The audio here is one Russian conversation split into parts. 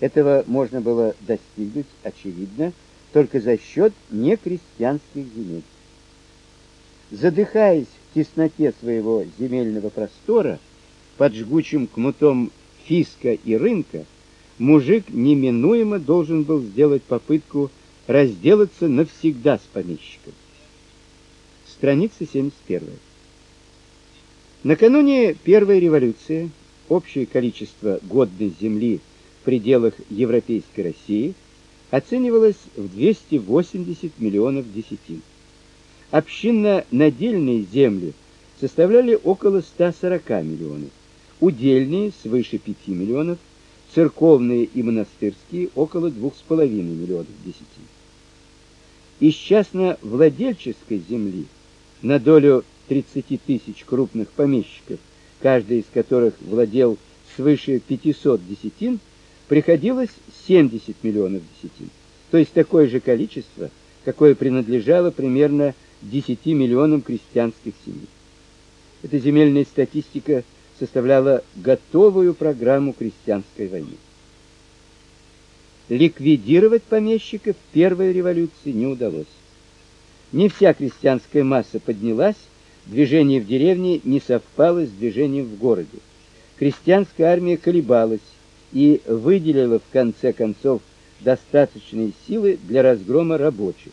Этого можно было достигнуть, очевидно, только за счет некрестьянских земель. Задыхаясь в тесноте своего земельного простора, под жгучим кнутом фиска и рынка, мужик неминуемо должен был сделать попытку разделаться навсегда с помещиком. Страница 71. Накануне первой революции общее количество годной земли пределах Европейской России оценивалось в 280 миллионов десятин. Общинно-надельные земли составляли около 140 миллионов, удельные свыше 5 миллионов, церковные и монастырские около 2,5 миллионов десятин. Из частно-владельческой земли на долю 30 тысяч крупных помещиков, каждый из которых владел свыше 500 десятин, приходилось 70 миллионов десятин, то есть такое же количество, какое принадлежало примерно 10 миллионам крестьянских семей. Эта земельная статистика составляла готовую программу крестьянской войны. Ликвидировать помещиков первой революции не удалось. Не вся крестьянская масса поднялась, движение в деревне не совпало с движением в городе. Крестьянская армия колебалась и выделила в конце концов достаточные силы для разгрома рабочих.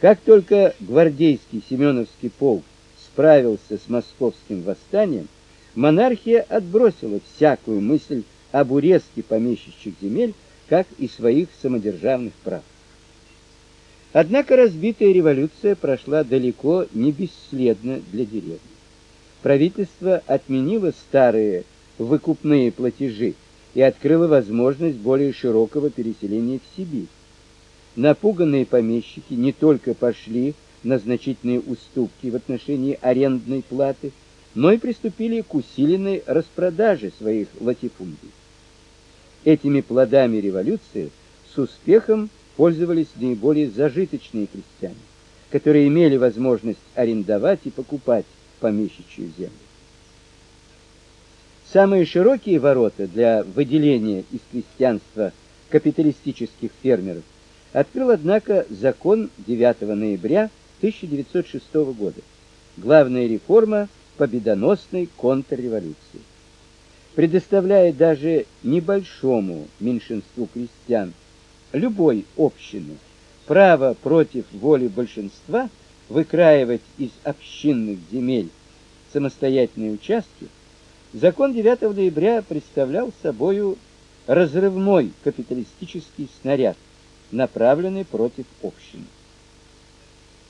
Как только гвардейский Семеновский полк справился с московским восстанием, монархия отбросила всякую мысль об урезке помещичьих земель, как и своих самодержавных прав. Однако разбитая революция прошла далеко не бесследно для деревни. Правительство отменило старые выкупные платежи и открыло возможность более широкого переселения в Сибирь напуганные помещики не только пошли на значительные уступки в отношении арендной платы, но и приступили к усиленной распродаже своих латифундий. Этими плодами революции с успехом пользовались наиболее зажиточные крестьяне, которые имели возможность арендовать и покупать помещичью землю. Самые широкие ворота для выделения из крестьянства капиталистических фермеров открыл, однако, закон 9 ноября 1906 года. Главная реформа победоносной контрреволюции. Предоставляя даже небольшому меньшинству крестьян любой общины право против воли большинства выкраивать из общинных земель самостоятельные участки, закон 9 ноября представлял собою разрывной капиталистический снаряд, направленный против общины.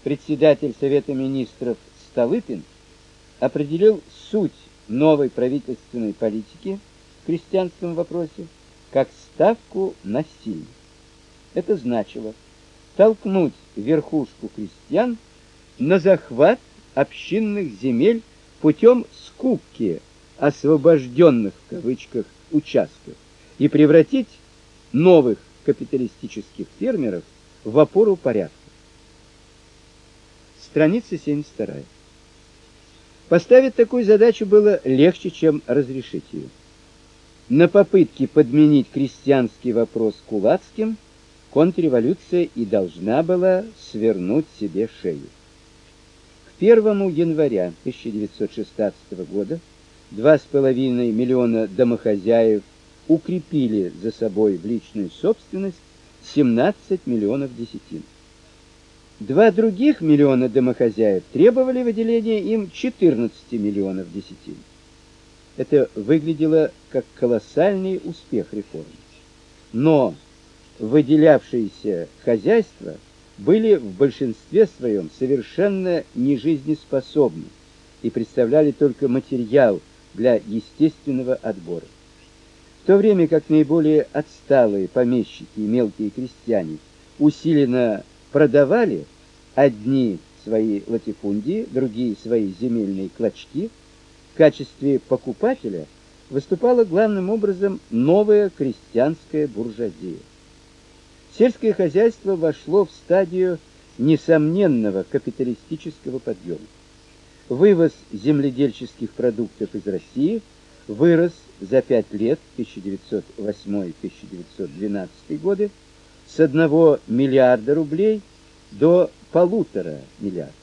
Председатель Совета министров Столыпин определил суть новой правительственной политики в крестьянском вопросе как ставку на силу. Это значило толкнуть верхушку крестьян на захват общинных земель путем скупки освобожденных в кавычках участков и превратить новых капиталистических фермеров в опору порядка. Страница 72. Поставить такую задачу было легче, чем разрешить ее. На попытке подменить крестьянский вопрос кулацким контрреволюция и должна была свернуть себе шею. К 1 января 1916 года 2,5 миллиона домохозяев укрепили за собой в личную собственность 17 миллионов десятин. Два других миллиона домохозяев требовали выделения им 14 миллионов десятин. Это выглядело как колоссальный успех реформы. Но выделявшиеся хозяйства были в большинстве своем совершенно нежизнеспособны и представляли только материал для естественного отбора. В то время как наиболее отсталые помещики и мелкие крестьяне усиленно продавали одни свои латифундии, другие свои земельные клочки, в качестве покупателя выступала главным образом новая крестьянская буржуазия. Сельское хозяйство вошло в стадию несомненного капиталистического подъема. Вывоз земледельческих продуктов из России вырос за 5 лет 1908-1912 годы с 1 миллиарда рублей до полутора миллиардов.